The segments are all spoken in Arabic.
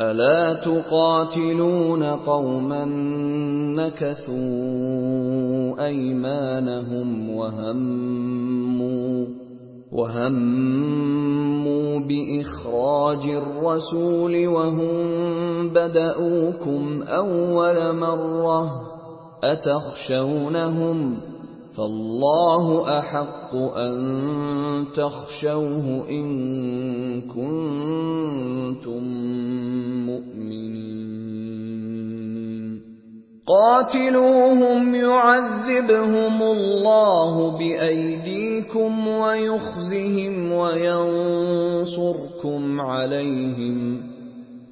ألا تقاتلون قوما نكثوا أيمانهم وهموا وهموا بإخراج الرسول وهم بدؤوكم أول مرة أتخشونهم فالله أحق أن تخشوه إن كنتم مؤمنين. قاتلوهم يعذبهم الله بأيديكم ويخزهم وينصركم عليهم.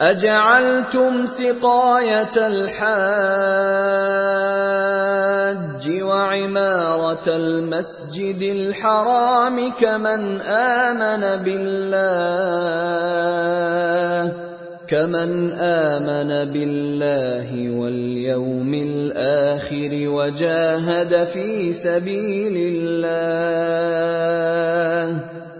أَجَعَلْتُمْ سِقَايَةَ الْحَاجِّ وَعِمَارَةَ الْمَسْجِدِ الْحَرَامِ كَمَنْ آمَنَ بِاللَّهِ كَمَنْ آمَنَ بِاللَّهِ وَالْيَوْمِ الْآخِرِ وَجَاهَدَ فِي سَبِيلِ اللَّهِ.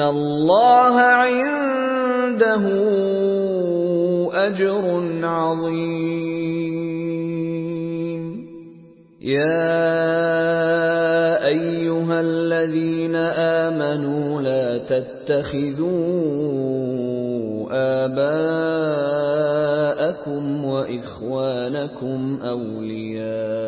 اللَّهَ عِندَهُ أَجْرٌ عَظِيمٌ. يَا أَيُّهَا الَّذِينَ آمَنُوا لَا تَتَّخِذُوا آبَاءَكُمْ وَإِخْوَانَكُمْ أَوْلِيَاءَ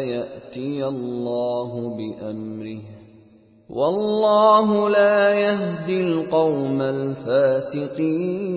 يأتي الله بأمره. والله لا يهدي القوم الفاسقين.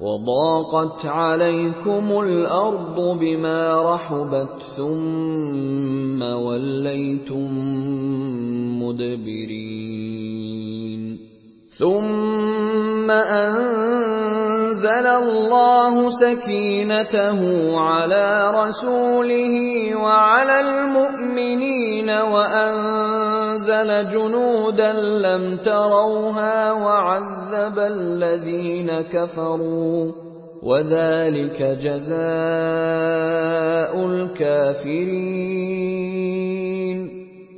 وضاقت عليكم الأرض بما رحبت ثم وليتم مدبرين. ثم أنزل الله سكينته على رسوله وعلى المؤمنين وأنزل جنودا لم تروها وعذب الذين كفروا. وذلك جزاء الكافرين.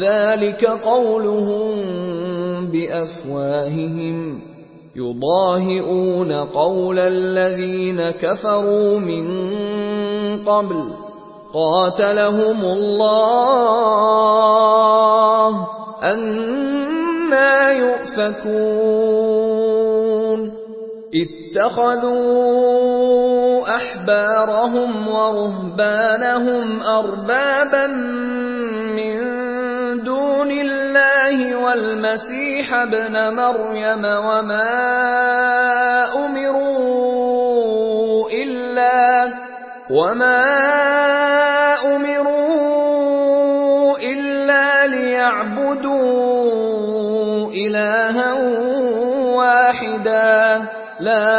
ذلك قولهم بأفواههم يضاهئون قول الذين كفروا من قبل قاتلهم الله أنا يؤفكون اتخذوا أحبارهم ورهبانهم أربابا من دون الله والمسيح ابن مريم وما أمروا إلا وما أمروا إلا ليعبدوا إلها واحدا. لا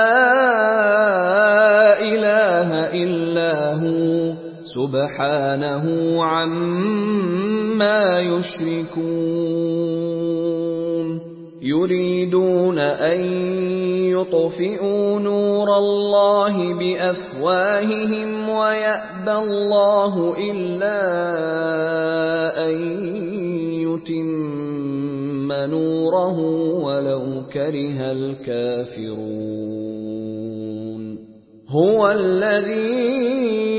إله إلا هو. سبحانه عما يشركون. يريدون أن يطفئوا نور الله بأفواههم ويأبى الله إلا أن يتم نوره ولو كره الكافرون. هو الذي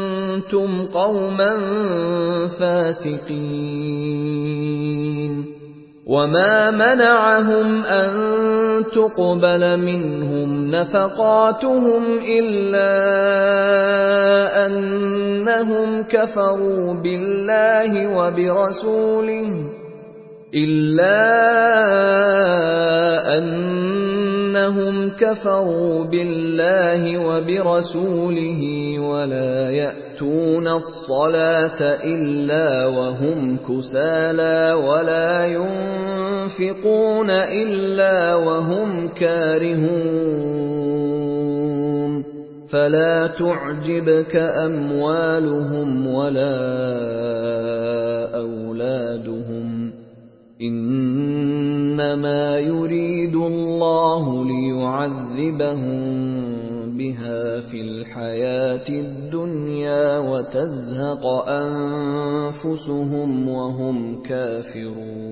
قَوْمًا فَاسِقِينَ. وَمَا مَنَعَهُمْ أَن تُقْبَلَ مِنْهُمْ نَفَقَاتُهُمْ إِلَّا أَنَّهُمْ كَفَرُوا بِاللَّهِ وَبِرَسُولِهِ إِلَّا أَنَّهُمْ كَفَرُوا بِاللَّهِ وَبِرَسُولِهِ وَلَا يَأْتُونَ الصَّلَاةَ إِلَّا وَهُمْ كُسَالَىٰ وَلَا يُنفِقُونَ إِلَّا وَهُمْ كَارِهُونَ فَلَا تُعْجِبْكَ أَمْوَالُهُمْ وَلَا أَوْلَادُهُمْ ۚ إِنَّمَا يُرِيدُ اللَّهُ لِيُعَذِّبَهُم بِهَا فِي الْحَيَاةِ الدُّنْيَا وَتَزْهَقَ أَنفُسُهُمْ وَهُمْ كَافِرُونَ.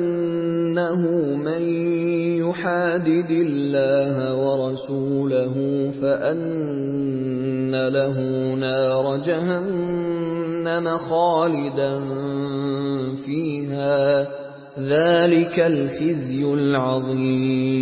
أَنَّهُ مَن يُحَادِدِ اللَّهَ وَرَسُولَهُ فَأَنَّ لَهُ نَارَ جَهَنَّمَ خَالِدًا فِيهَا ۚ ذَٰلِكَ الْخِزْيُ الْعَظِيمُ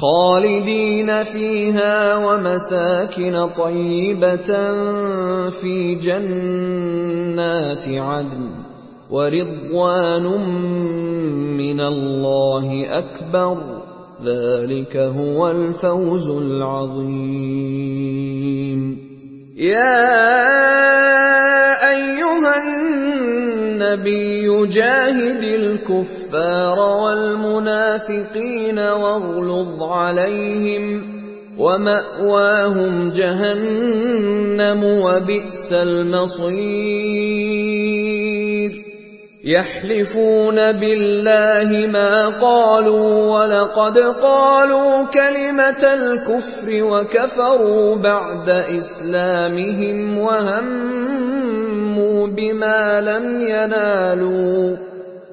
خالدين فيها ومساكن طيبة في جنات عدن ورضوان من الله أكبر. ذلك هو الفوز العظيم. يا أيها النبي جاهد الكفار والمنافقين واغلظ عليهم ومأواهم جهنم وبئس المصير. يحلفون بالله ما قالوا ولقد قالوا كلمة الكفر وكفروا بعد إسلامهم وهموا بما لم ينالوا.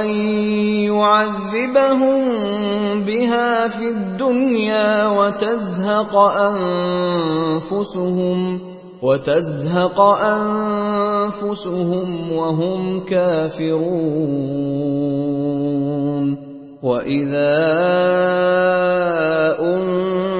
أن يعذبهم بها في الدنيا وتزهق أنفسهم وتزهق أنفسهم وهم كافرون. وإذا أنزلت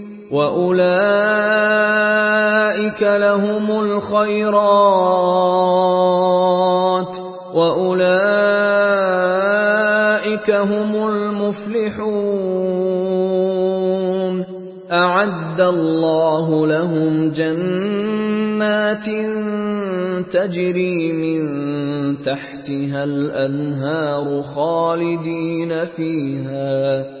وأولئك لهم الخيرات وأولئك هم المفلحون أعد الله لهم جنات تجري من تحتها الأنهار خالدين فيها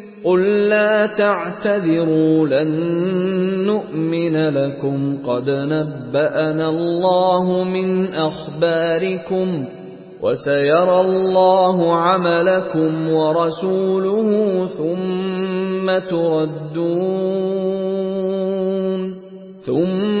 قل لا تعتذروا لن نؤمن لكم قد نبأنا الله من أخباركم وسيرى الله عملكم ورسوله ثم تردون ثم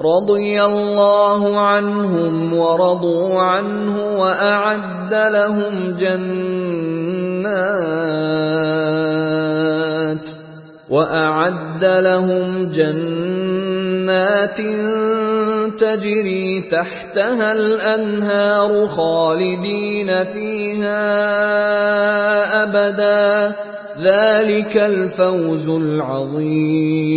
رضي الله عنهم ورضوا عنه وأعد لهم جنات وأعد لهم جنات تجري تحتها الأنهار خالدين فيها أبدا ذلك الفوز العظيم.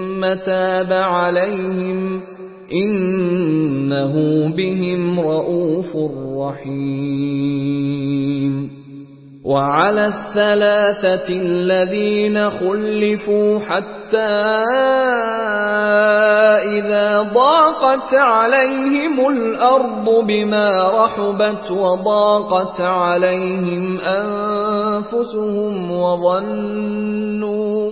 تاب عليهم إنه بهم رؤوف رحيم. وعلى الثلاثة الذين خلفوا حتى إذا ضاقت عليهم الأرض بما رحبت وضاقت عليهم أنفسهم وظنوا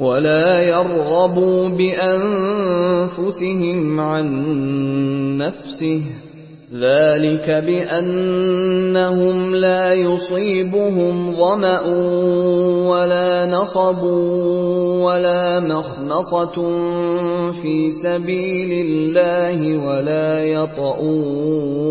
ولا يرغبوا بأنفسهم عن نفسه. ذلك بأنهم لا يصيبهم ظمأ ولا نصب ولا مخمصة في سبيل الله ولا يطؤون.